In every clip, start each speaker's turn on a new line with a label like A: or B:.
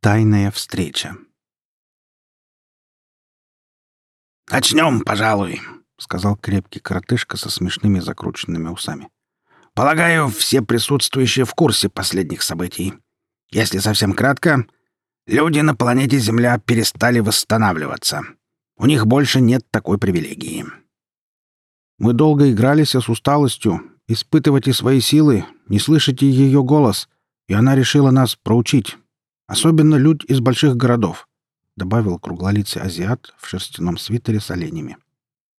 A: Тайная встреча.
B: «Начнем, пожалуй», — сказал крепкий коротышка со смешными закрученными усами. «Полагаю, все присутствующие в курсе последних событий. Если совсем кратко, люди на планете Земля перестали восстанавливаться. У них больше нет такой привилегии».
A: «Мы долго игрались с усталостью. Испытывайте свои силы, не слышите ее голос, и она решила нас проучить. Особенно люди из больших городов», — добавил круглолицый азиат в шерстяном свитере с оленями.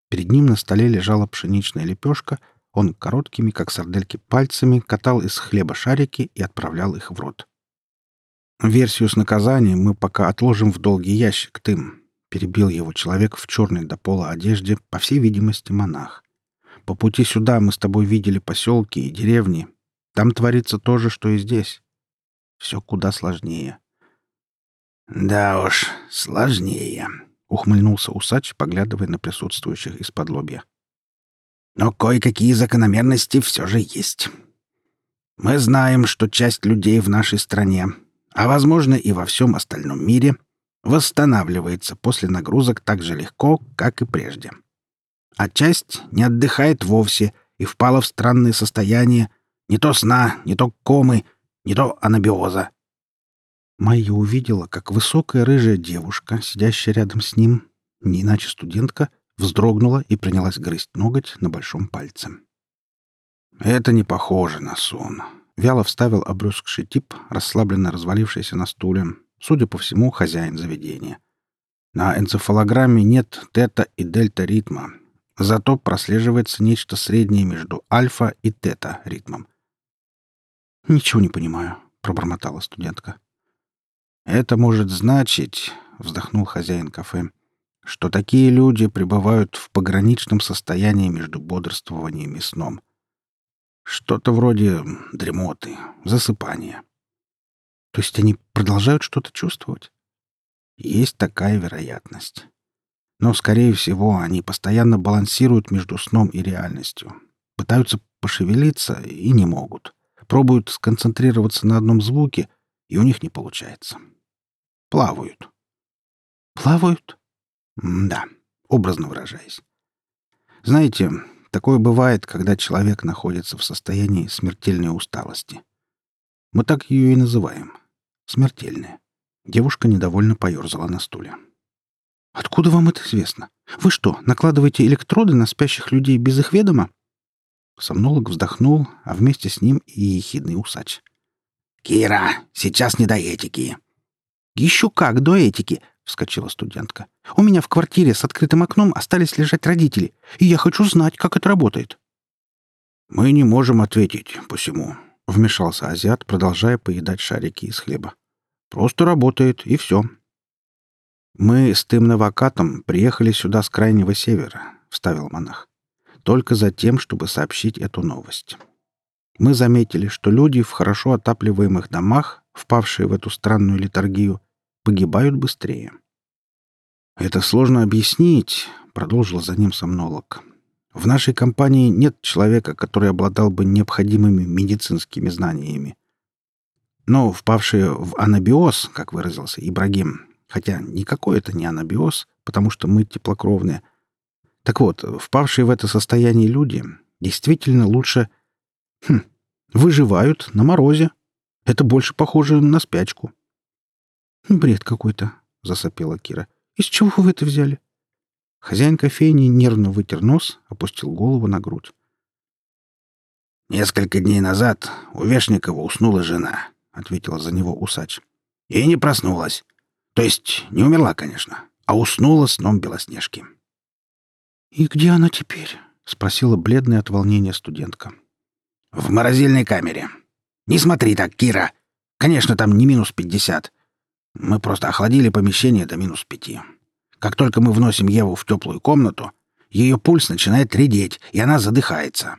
A: Перед ним на столе лежала пшеничная лепешка, он короткими, как сардельки, пальцами катал из хлеба шарики и отправлял их в рот. «Версию с наказанием мы пока отложим в долгий ящик, Тым», — перебил его человек в черной до пола одежде, по всей видимости, монах. «По пути сюда мы с тобой видели поселки и деревни. Там творится то же, что и здесь. Все куда сложнее.
B: «Да уж, сложнее», — ухмыльнулся усач, поглядывая на присутствующих из-под лобья. «Но кое-какие закономерности все же есть. Мы знаем, что часть людей в нашей стране, а, возможно, и во всем остальном мире, восстанавливается после нагрузок так же легко, как и прежде. А часть не отдыхает вовсе и впала в странное состояние не то сна, не то комы — не то анабиоза.
A: Майя увидела, как высокая рыжая девушка, сидящая рядом с ним, не иначе студентка, вздрогнула и принялась грызть ноготь на большом пальце.
B: «Это не похоже на сон», — вяло вставил обрюзгший тип, расслабленно развалившийся на стуле, судя по всему, хозяин заведения. На энцефалограмме нет тета и дельта ритма, зато прослеживается нечто среднее между альфа и тета ритмом.
A: «Ничего не понимаю», — пробормотала студентка.
B: «Это может значить», — вздохнул хозяин кафе, «что такие люди пребывают в пограничном состоянии между бодрствованием и сном. Что-то вроде дремоты, засыпания».
A: «То есть они продолжают что-то чувствовать?»
B: «Есть такая вероятность. Но, скорее всего, они постоянно балансируют между сном и реальностью, пытаются пошевелиться и не могут» пробуют сконцентрироваться на одном звуке, и у них не получается. Плавают.
A: Плавают?
B: да, образно выражаясь. Знаете, такое бывает, когда человек находится в состоянии смертельной усталости. Мы так ее и называем. Смертельная. Девушка недовольно поерзала на стуле.
A: «Откуда вам это известно? Вы что, накладываете электроды на спящих людей без их ведома?»
B: Сомнолог вздохнул, а вместе с ним и ехидный усач. «Кира, сейчас не до этики!»
A: «Еще как до этики!» — вскочила студентка. «У меня в квартире с открытым окном остались лежать родители, и я хочу знать, как это работает».
B: «Мы не можем ответить посему», — вмешался азиат, продолжая поедать шарики из хлеба. «Просто работает, и все». «Мы с тым навокатом приехали сюда с крайнего севера», — вставил монах только за тем, чтобы сообщить эту новость. Мы заметили, что люди в хорошо отапливаемых домах, впавшие в эту странную литургию, погибают быстрее. «Это сложно объяснить», — продолжил за ним сомнолог. «В нашей компании нет человека, который обладал бы необходимыми медицинскими знаниями. Но впавшие в анабиоз, как выразился Ибрагим, хотя никакой это не анабиоз, потому что мы теплокровные, так вот, впавшие в это состояние люди действительно лучше... Хм, выживают на морозе. Это больше похоже на спячку.
A: «Бред какой-то», — засопела Кира. «Из чего вы это взяли?»
B: Хозяин кофейни нервно вытер нос, опустил голову на грудь. «Несколько дней назад у Вешникова уснула жена», — ответила за него усач. «И не проснулась. То есть не умерла, конечно, а уснула сном Белоснежки».
A: «И где она теперь?» — спросила бледная от волнения студентка.
B: «В морозильной камере. Не смотри так, Кира. Конечно, там не минус пятьдесят. Мы просто охладили помещение до минус пяти. Как только мы вносим Еву в теплую комнату, ее пульс начинает редеть, и она задыхается.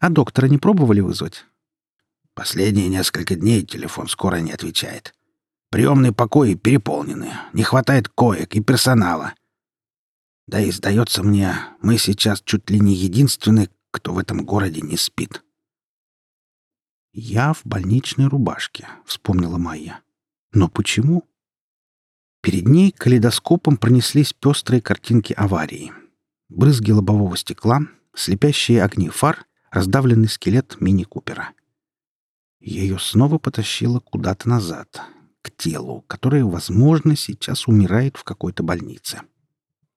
A: А доктора не пробовали вызвать?
B: Последние несколько дней телефон скоро не отвечает. Приемные покои переполнены, не хватает коек и персонала. Да и, сдается мне, мы сейчас чуть ли не единственные, кто в этом городе не спит.
A: «Я в больничной рубашке», — вспомнила Майя. Но почему? Перед ней калейдоскопом пронеслись пестрые картинки аварии. Брызги лобового стекла, слепящие огни фар, раздавленный скелет мини-купера. Ее снова потащило куда-то назад, к телу, которое, возможно, сейчас умирает в какой-то больнице.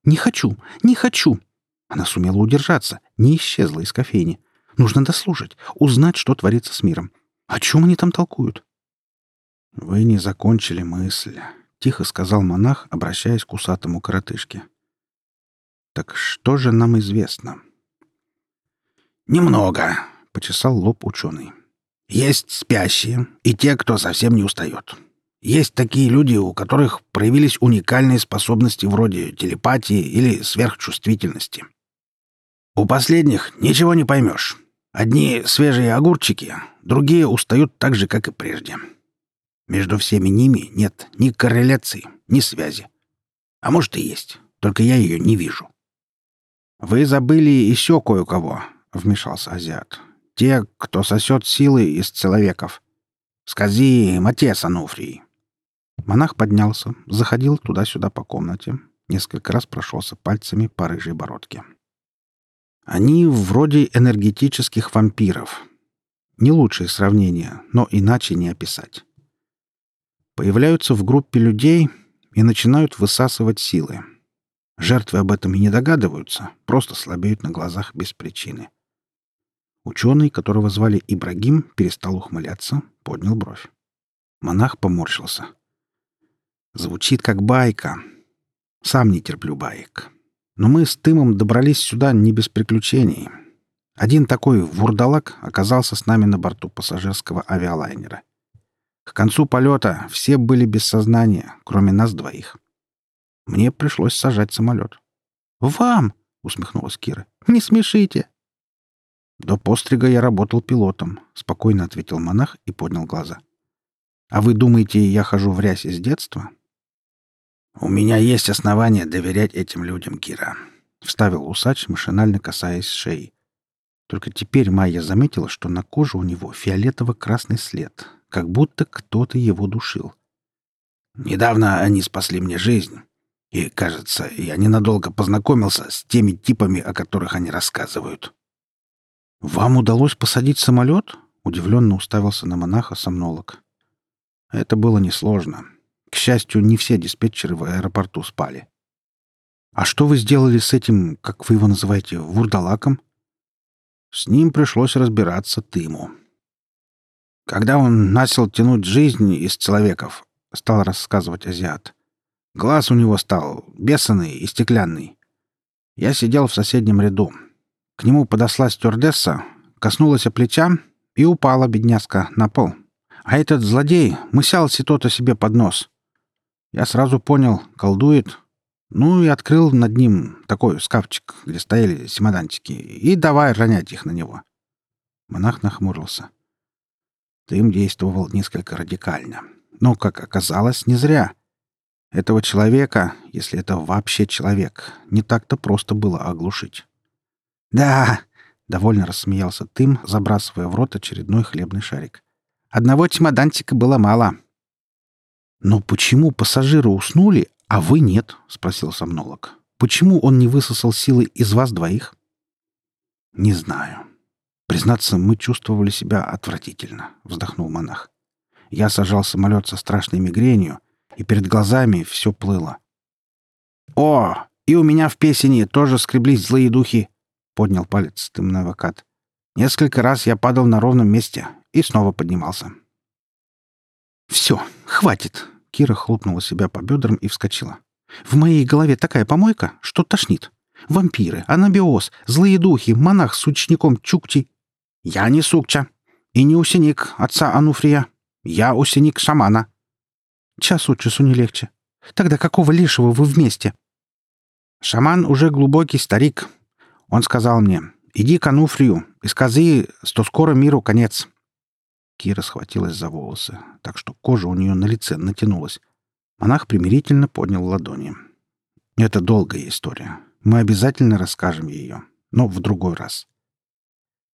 A: «Не хочу! Не хочу!» Она сумела удержаться, не исчезла из кофейни. Нужно дослушать, узнать, что творится с миром. О чем они там толкуют?
B: «Вы не закончили мысль», — тихо сказал монах, обращаясь к усатому коротышке. «Так что же нам известно?»
C: «Немного», — почесал лоб ученый. «Есть спящие и те, кто совсем не устает. Есть такие люди, у которых проявились уникальные способности вроде телепатии или сверхчувствительности. У последних ничего не поймешь. Одни свежие огурчики, другие устают так же, как и прежде. Между всеми ними нет ни корреляции, ни связи. А может и есть, только я ее не вижу.
B: «Вы забыли еще кое-кого», — вмешался азиат. «Те, кто сосет силы из человеков. Скази Матес Ануфрий». Монах поднялся, заходил туда-сюда по комнате, несколько раз прошелся пальцами по рыжей бородке. Они вроде энергетических вампиров. Не лучшее сравнение, но иначе не описать появляются в группе людей и начинают высасывать силы. Жертвы об этом и не догадываются, просто слабеют на глазах без причины. Ученый, которого звали Ибрагим, перестал ухмыляться, поднял бровь. Монах поморщился. Звучит как байка. Сам не терплю баек. Но мы с Тымом добрались сюда не без приключений. Один такой вурдалак оказался с нами на борту пассажирского авиалайнера — к концу полета все были без сознания, кроме нас двоих. Мне пришлось сажать самолет.
A: «Вам!» — усмехнулась Кира. «Не смешите!»
B: «До пострига я работал пилотом», — спокойно ответил монах и поднял глаза. «А вы думаете, я хожу в рясе с детства?»
C: «У меня есть основания доверять этим людям, Кира», — вставил усач, машинально касаясь шеи.
B: Только теперь Майя заметила, что на коже у него фиолетово-красный след, как будто кто-то его душил.
C: «Недавно они спасли мне жизнь. И, кажется, я ненадолго познакомился с теми типами, о которых они рассказывают».
B: «Вам удалось посадить самолет?» — удивленно уставился на монаха сомнолог. Это было несложно. К счастью, не все диспетчеры в аэропорту спали. «А что вы сделали с этим, как вы его называете, вурдалаком?» С ним пришлось разбираться Тыму.
C: Когда он начал тянуть жизнь из человеков, стал рассказывать азиат. Глаз у него стал бесанный и стеклянный. Я сидел в соседнем ряду. К нему подошла стюардесса, коснулась плеча и упала, бедняжка, на пол. А этот злодей мысялся то-то себе под нос. Я сразу понял, колдует. Ну и открыл над ним такой шкафчик, где стояли чемоданчики, и давай ронять их на него.
B: Монах нахмурился. Тым действовал несколько радикально. Но, как оказалось, не зря. Этого человека, если это вообще человек, не так-то просто было оглушить.
A: «Да!» — довольно рассмеялся Тым, забрасывая в рот очередной хлебный шарик. «Одного чемоданчика было мало».
B: «Но почему пассажиры уснули, а вы нет?» — спросил сомнолог. «Почему он не высосал силы из вас двоих?» «Не знаю. Признаться, мы чувствовали себя отвратительно, вздохнул монах. Я сажал самолет со страшной мигренью, и перед глазами все плыло.
A: О, и у меня в песени тоже скреблись злые духи, поднял палец тымный авокат. Несколько раз я падал на ровном месте и снова поднимался. Все, хватит. Кира хлопнула себя по бедрам и вскочила. В моей голове такая помойка, что тошнит. Вампиры, анабиоз, злые духи, монах с учеником Чукчи «Я не Сукча и не ученик отца Ануфрия. Я ученик шамана». «Час от часу не легче. Тогда какого лишего вы вместе?» «Шаман уже глубокий старик. Он сказал мне, иди к Ануфрию и скажи, что скоро миру конец».
B: Кира схватилась за волосы, так что кожа у нее на лице натянулась. Монах примирительно поднял ладони. «Это долгая история. Мы обязательно расскажем ее, но в другой раз.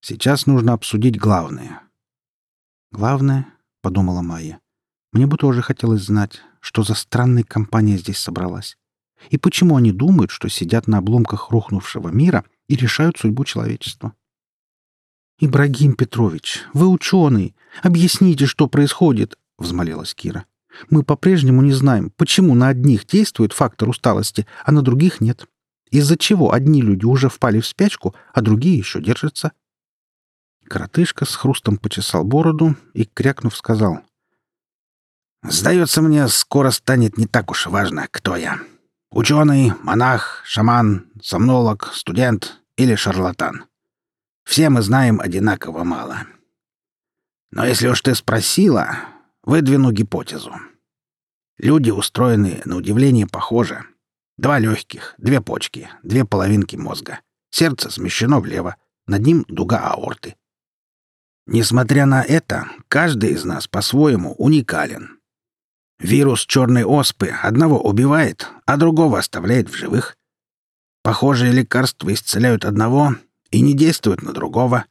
B: Сейчас нужно обсудить главное.
A: Главное, подумала Майя, Мне бы тоже хотелось знать, что за странная компания здесь собралась. И почему они думают, что сидят на обломках рухнувшего мира и решают судьбу человечества? «Ибрагим Петрович, вы ученый. Объясните, что происходит», — взмолилась Кира. «Мы по-прежнему не знаем, почему на одних действует фактор усталости, а на других нет. Из-за чего одни люди уже впали в спячку, а другие еще держатся?» Коротышка с хрустом почесал бороду и, крякнув, сказал.
C: «Сдается мне, скоро станет не так уж важно, кто я. Ученый, монах, шаман, сомнолог, студент или шарлатан. Все мы знаем одинаково мало. Но если уж ты спросила, выдвину гипотезу. Люди устроены на удивление похоже. Два легких, две почки, две половинки мозга. Сердце смещено влево, над ним дуга аорты. Несмотря на это, каждый из нас по-своему уникален. Вирус черной оспы одного убивает, а другого оставляет в живых. Похожие лекарства исцеляют одного и не действуют на другого.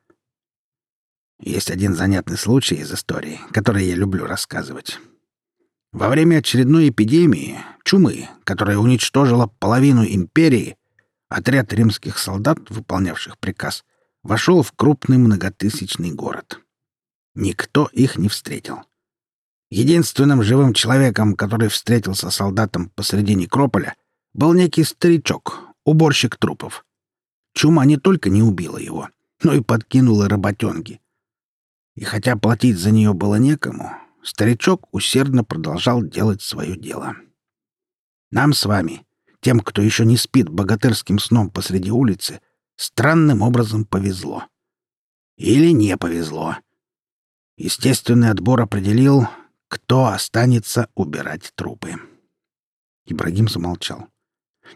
C: Есть один занятный случай из истории, который я люблю рассказывать. Во время очередной эпидемии, чумы, которая уничтожила половину империи, отряд римских солдат, выполнявших приказ, вошел в крупный многотысячный город. Никто их не встретил. Единственным живым человеком, который встретился солдатом посреди некрополя, был некий старичок, уборщик трупов. Чума не только не убила его, но и подкинула работенги. И хотя платить за нее было некому, старичок усердно продолжал делать свое дело. Нам с вами, тем, кто еще не спит богатырским сном посреди улицы, странным образом повезло. Или не повезло. Естественный отбор определил, кто останется убирать трупы.
A: Ибрагим замолчал.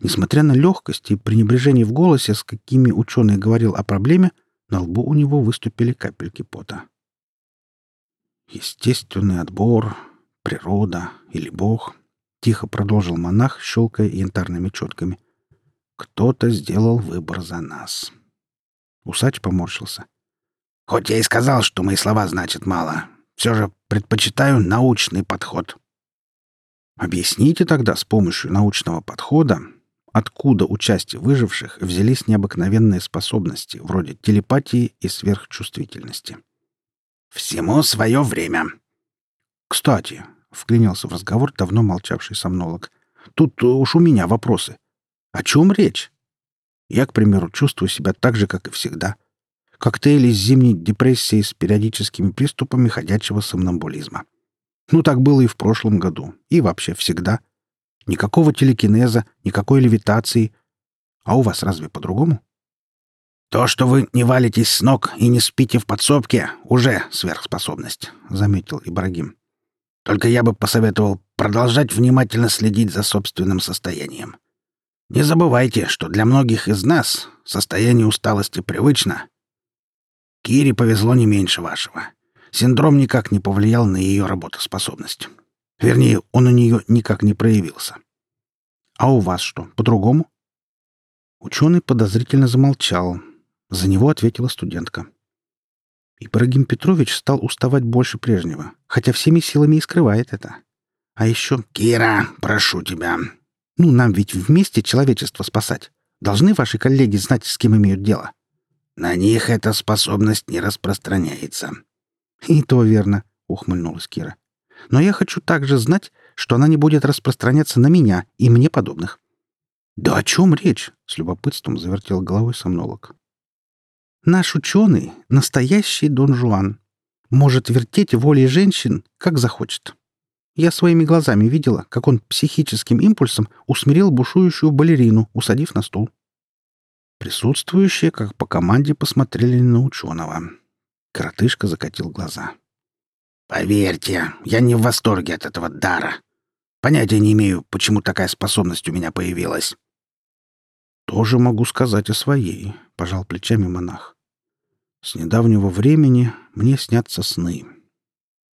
A: Несмотря на легкость и пренебрежение в голосе, с какими ученый говорил о проблеме, на лбу у него выступили капельки пота. «Естественный отбор, природа или Бог», — тихо продолжил монах, щелкая янтарными четками. «Кто-то сделал выбор за нас». Усач поморщился.
C: «Хоть я и сказал, что мои слова значат мало, все же предпочитаю научный подход».
A: Объясните тогда с помощью научного подхода, откуда у части выживших взялись необыкновенные способности, вроде телепатии и сверхчувствительности.
C: «Всему свое время».
A: «Кстати», — вклинился в разговор давно молчавший сомнолог, «тут уж у меня вопросы. О чем речь? Я, к примеру, чувствую себя так же, как и всегда. Коктейль из зимней депрессии с периодическими приступами ходячего сомнамбулизма. Ну, так было и в прошлом году, и вообще всегда — Никакого телекинеза, никакой левитации. А у вас разве по-другому?
C: То, что вы не валитесь с ног и не спите в подсобке, уже сверхспособность, заметил Ибрагим. Только я бы посоветовал продолжать внимательно следить за собственным состоянием. Не забывайте, что для многих из нас состояние усталости привычно. Кире повезло не меньше вашего. Синдром никак не повлиял на ее работоспособность. Вернее, он у нее никак не проявился.
A: А у вас что, по-другому? Ученый подозрительно замолчал. За него ответила студентка. Ибрагим Петрович стал уставать больше прежнего, хотя всеми силами и скрывает это. А еще...
C: «Кира, прошу тебя!»
A: «Ну, нам ведь вместе человечество спасать. Должны ваши коллеги знать, с кем имеют дело».
C: «На них эта способность не распространяется».
A: «И то верно», — ухмыльнулась Кира но я хочу также знать, что она не будет распространяться на меня и мне подобных». «Да о чем речь?» — с любопытством завертел головой сомнолог. «Наш ученый — настоящий Дон Жуан. Может вертеть волей женщин, как захочет. Я своими глазами видела, как он психическим импульсом усмирил бушующую балерину, усадив на стул. Присутствующие, как по команде, посмотрели на ученого. Коротышка закатил глаза.
C: Поверьте, я не в восторге от этого дара. Понятия не имею, почему такая способность у меня появилась.
A: Тоже могу сказать о своей, пожал плечами монах. С недавнего времени мне снятся сны.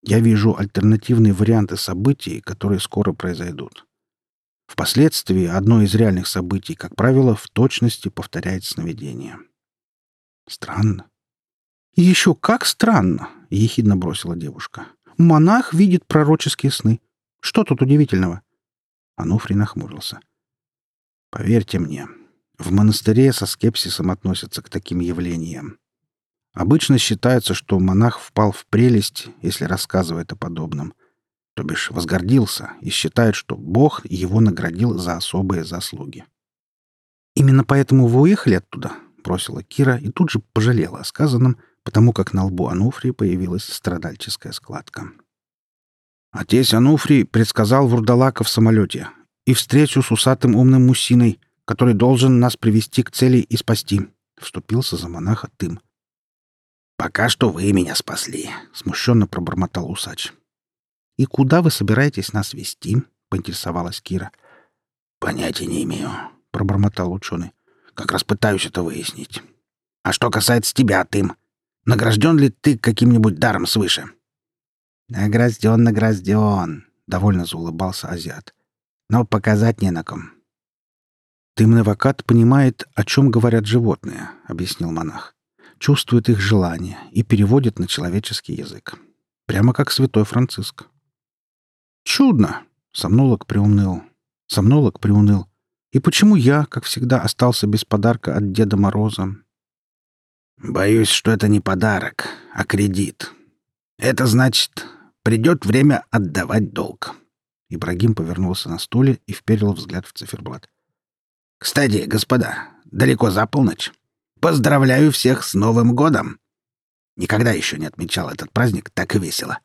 A: Я вижу альтернативные варианты событий, которые скоро произойдут. Впоследствии одно из реальных событий, как правило, в точности повторяет сновидение. Странно. «Еще как странно!» — ехидно бросила девушка. Монах видит пророческие сны. Что тут удивительного?» Ануфрий нахмурился. «Поверьте мне, в монастыре со скепсисом относятся к таким явлениям. Обычно считается, что монах впал в прелесть, если рассказывает о подобном. То бишь возгордился и считает, что Бог его наградил за особые заслуги. «Именно поэтому вы уехали оттуда?» — бросила Кира и тут же пожалела о сказанном, потому как на лбу Ануфрии появилась страдальческая складка. Отец Ануфрий предсказал Вурдалака в самолете и встречу с усатым умным мужчиной, который должен нас привести к цели и спасти. Вступился за монаха Тым.
C: «Пока что вы меня спасли», — смущенно пробормотал усач.
A: «И куда вы собираетесь нас вести?» — поинтересовалась Кира.
C: «Понятия не имею», — пробормотал ученый. «Как раз пытаюсь это выяснить. А что касается тебя, Тым, награжден ли ты каким-нибудь даром свыше?»
A: «Награжден, награжден!» — довольно заулыбался азиат. «Но показать не на ком». «Тымневакат понимает, о чем говорят животные», — объяснил монах. «Чувствует их желание и переводит на человеческий язык. Прямо как святой Франциск». «Чудно!» — сомнолог приуныл. Сомнолог приуныл. «И почему я, как всегда, остался без подарка от Деда Мороза?»
C: «Боюсь, что это не подарок, а кредит. Это значит, Придет время отдавать долг.
A: Ибрагим повернулся на стуле и вперил взгляд в циферблат.
C: «Кстати, господа, далеко за полночь. Поздравляю всех с Новым годом! Никогда еще не отмечал этот праздник так весело.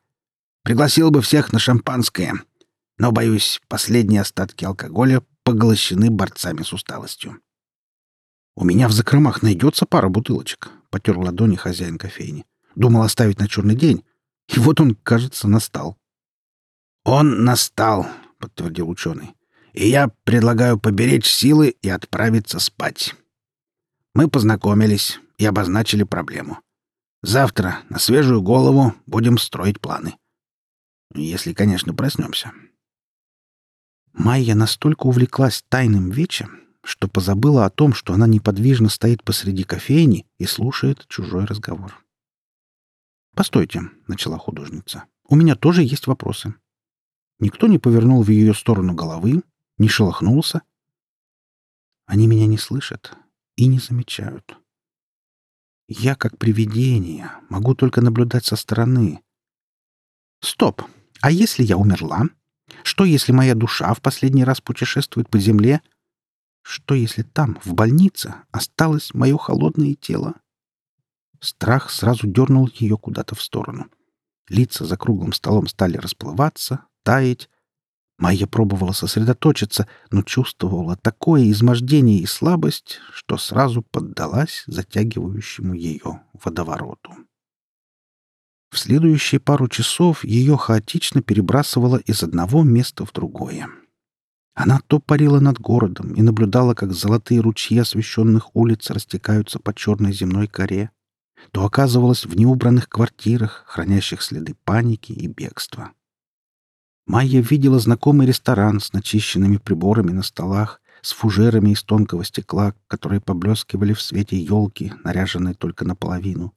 C: Пригласил бы всех на шампанское, но, боюсь, последние остатки алкоголя поглощены борцами с усталостью.
A: «У меня в закромах найдется пара бутылочек», — потер ладони хозяин кофейни. «Думал оставить на черный день, и вот он, кажется, настал.
C: «Он настал», — подтвердил ученый. «И я предлагаю поберечь силы и отправиться спать. Мы познакомились и обозначили проблему. Завтра на свежую голову будем строить планы. Если, конечно, проснемся».
A: Майя настолько увлеклась тайным вечем, что позабыла о том, что она неподвижно стоит посреди кофейни и слушает чужой разговор. «Постойте», — начала художница. «У меня тоже есть вопросы». Никто не повернул в ее сторону головы, не шелохнулся. Они меня не слышат и не замечают. Я, как привидение, могу только наблюдать со стороны. Стоп! А если я умерла? Что, если моя душа в последний раз путешествует по земле? Что, если там, в больнице, осталось мое холодное тело? Страх сразу дернул ее куда-то в сторону. Лица за круглым столом стали расплываться, таять. Майя пробовала сосредоточиться, но чувствовала такое измождение и слабость, что сразу поддалась затягивающему ее водовороту. В следующие пару часов ее хаотично перебрасывало из одного места в другое. Она то парила над городом и наблюдала, как золотые ручьи освещенных улиц растекаются по черной земной коре, то оказывалась в неубранных квартирах, хранящих следы паники и бегства. Майя видела знакомый ресторан с начищенными приборами на столах, с фужерами из тонкого стекла, которые поблескивали в свете елки, наряженной только наполовину,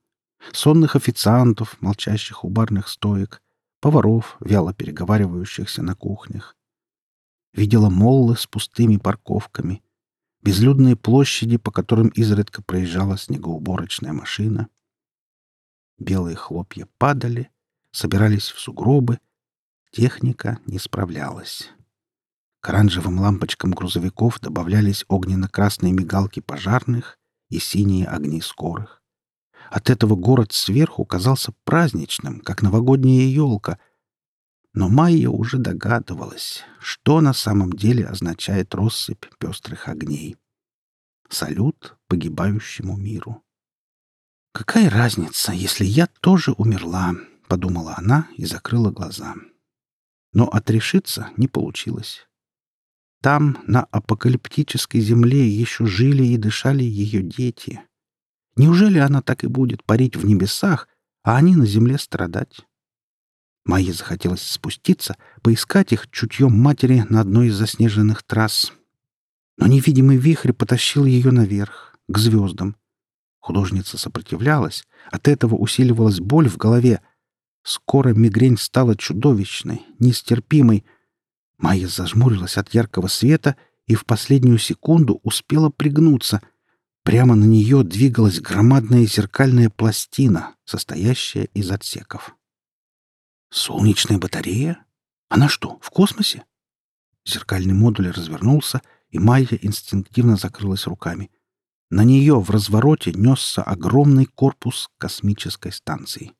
A: сонных официантов, молчащих у барных стоек, поваров, вяло переговаривающихся на кухнях. Видела моллы с пустыми парковками, безлюдные площади, по которым изредка проезжала снегоуборочная машина. Белые хлопья падали, собирались в сугробы. Техника не справлялась. К оранжевым лампочкам грузовиков добавлялись огненно-красные мигалки пожарных и синие огни скорых. От этого город сверху казался праздничным, как новогодняя елка. Но Майя уже догадывалась, что на самом деле означает россыпь пестрых огней. Салют погибающему миру. «Какая разница, если я тоже умерла?» — подумала она и закрыла глаза. Но отрешиться не получилось. Там, на апокалиптической земле, еще жили и дышали ее дети. Неужели она так и будет парить в небесах, а они на земле страдать? Майе захотелось спуститься, поискать их чутьем матери на одной из заснеженных трасс. Но невидимый вихрь потащил ее наверх, к звездам. Художница сопротивлялась, от этого усиливалась боль в голове. Скоро мигрень стала чудовищной, нестерпимой. Майя зажмурилась от яркого света и в последнюю секунду успела пригнуться. Прямо на нее двигалась громадная зеркальная пластина, состоящая из отсеков. «Солнечная батарея? Она что, в космосе?» Зеркальный модуль развернулся, и Майя инстинктивно закрылась руками. На нее в развороте несся огромный корпус космической станции.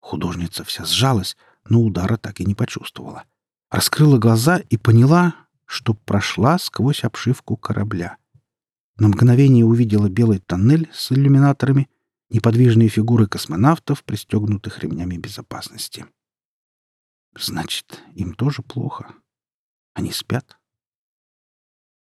A: Художница вся сжалась, но удара так и не почувствовала. Раскрыла глаза и поняла, что прошла сквозь обшивку корабля. На мгновение увидела белый тоннель с иллюминаторами, неподвижные фигуры космонавтов, пристегнутых ремнями безопасности. Значит, им тоже плохо. Они спят.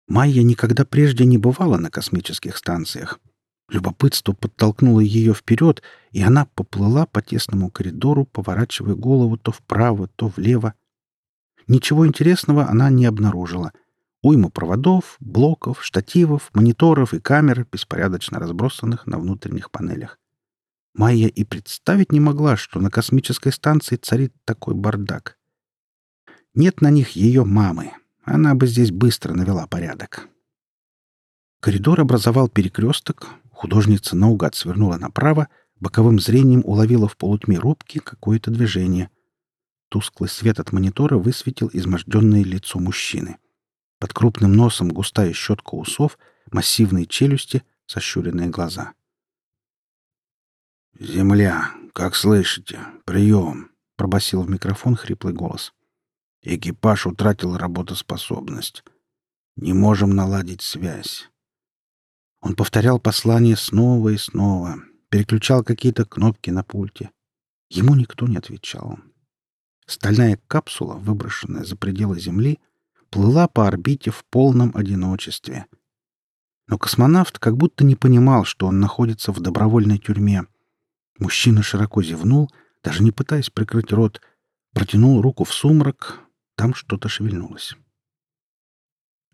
A: Майя никогда прежде не бывала на космических станциях, Любопытство подтолкнуло ее вперед, и она поплыла по тесному коридору, поворачивая голову то вправо, то влево. Ничего интересного она не обнаружила. Уйма проводов, блоков, штативов, мониторов и камер, беспорядочно разбросанных на внутренних панелях. Майя и представить не могла, что на космической станции царит такой бардак. Нет на них ее мамы. Она бы здесь быстро навела порядок. Коридор образовал перекресток, Художница наугад свернула направо, боковым зрением уловила в полутьме рубки какое-то движение. Тусклый свет от монитора высветил изможденное лицо мужчины. Под крупным носом густая щетка усов, массивные челюсти, сощуренные глаза.
C: «Земля, как слышите, прием!» — пробасил в микрофон хриплый голос. «Экипаж утратил работоспособность. Не можем наладить связь.
A: Он повторял послание снова и снова, переключал какие-то кнопки на пульте. Ему никто не отвечал. Стальная капсула, выброшенная за пределы Земли, плыла по орбите в полном одиночестве. Но космонавт как будто не понимал, что он находится в добровольной тюрьме. Мужчина широко зевнул, даже не пытаясь прикрыть рот, протянул руку в сумрак, там что-то шевельнулось.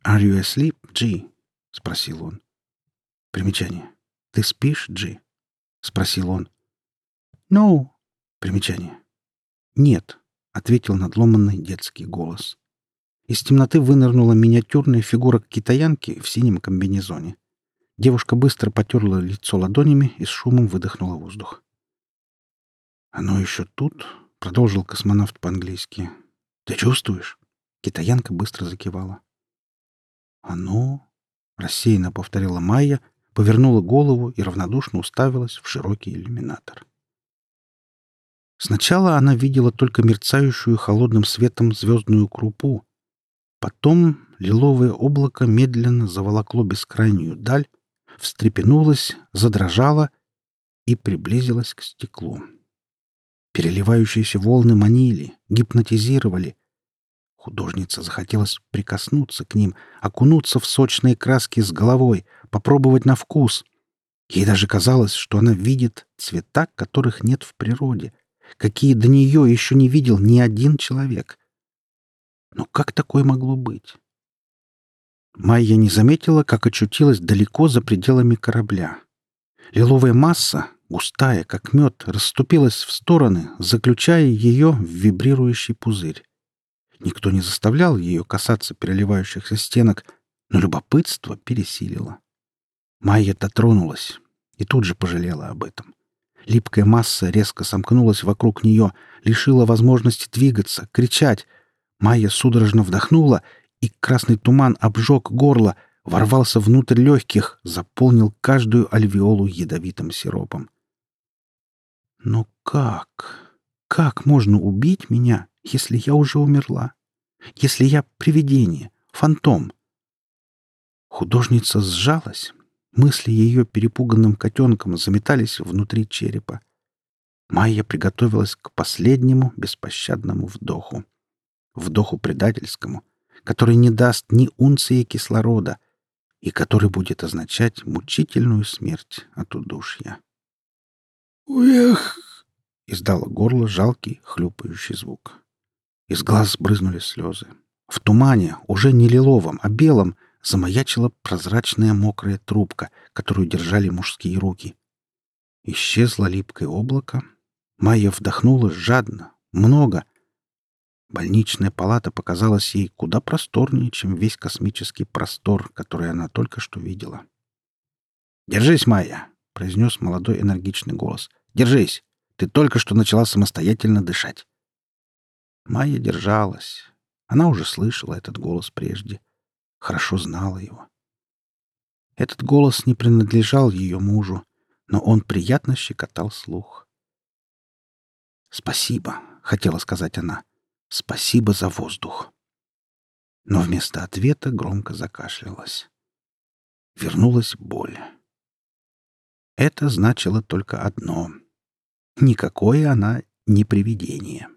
A: «Are you asleep, G?» — спросил он. Примечание. «Ты спишь, Джи?» — спросил он. «No». Примечание. «Нет», — ответил надломанный детский голос. Из темноты вынырнула миниатюрная фигура китаянки в синем комбинезоне. Девушка быстро потерла лицо ладонями и с шумом выдохнула воздух. «Оно еще тут?» — продолжил космонавт по-английски. «Ты чувствуешь?» Китаянка быстро закивала. «Оно?» — рассеянно повторила Майя, повернула голову и равнодушно уставилась в широкий иллюминатор. Сначала она видела только мерцающую холодным светом звездную крупу. Потом лиловое облако медленно заволокло бескрайнюю даль, встрепенулось, задрожало и приблизилось к стеклу. Переливающиеся волны манили, гипнотизировали. Художница захотелось прикоснуться к ним, окунуться в сочные краски с головой — попробовать на вкус. Ей даже казалось, что она видит цвета, которых нет в природе, какие до нее еще не видел ни один человек. Но как такое могло быть? Майя не заметила, как очутилась далеко за пределами корабля. Лиловая масса, густая, как мед, расступилась в стороны, заключая ее в вибрирующий пузырь. Никто не заставлял ее касаться переливающихся стенок, но любопытство пересилило. Майя дотронулась и тут же пожалела об этом. Липкая масса резко сомкнулась вокруг нее, лишила возможности двигаться, кричать. Майя судорожно вдохнула, и красный туман обжег горло, ворвался внутрь легких, заполнил каждую альвеолу ядовитым сиропом. Но как? Как можно убить меня, если я уже умерла? Если я привидение, фантом? Художница сжалась, Мысли ее перепуганным котенком заметались внутри черепа. Майя приготовилась к последнему беспощадному вдоху. Вдоху предательскому, который не даст ни унции кислорода и который будет означать мучительную смерть от удушья.
C: «Уэх!»
A: — издало горло жалкий, хлюпающий звук. Из глаз брызнули слезы. В тумане, уже не лиловом, а белом, замаячила прозрачная мокрая трубка, которую держали мужские руки. Исчезло липкое облако. Майя вдохнула жадно, много. Больничная палата показалась ей куда просторнее, чем весь космический простор, который она только что видела. «Держись, Майя!» — произнес молодой энергичный голос. «Держись! Ты только что начала самостоятельно дышать!» Майя держалась. Она уже слышала этот голос прежде. Хорошо знала его. Этот голос не принадлежал ее мужу, но он приятно щекотал слух. «Спасибо», — хотела сказать она. «Спасибо за воздух». Но вместо ответа громко закашлялась. Вернулась боль. Это значило только одно. Никакое она не привидение.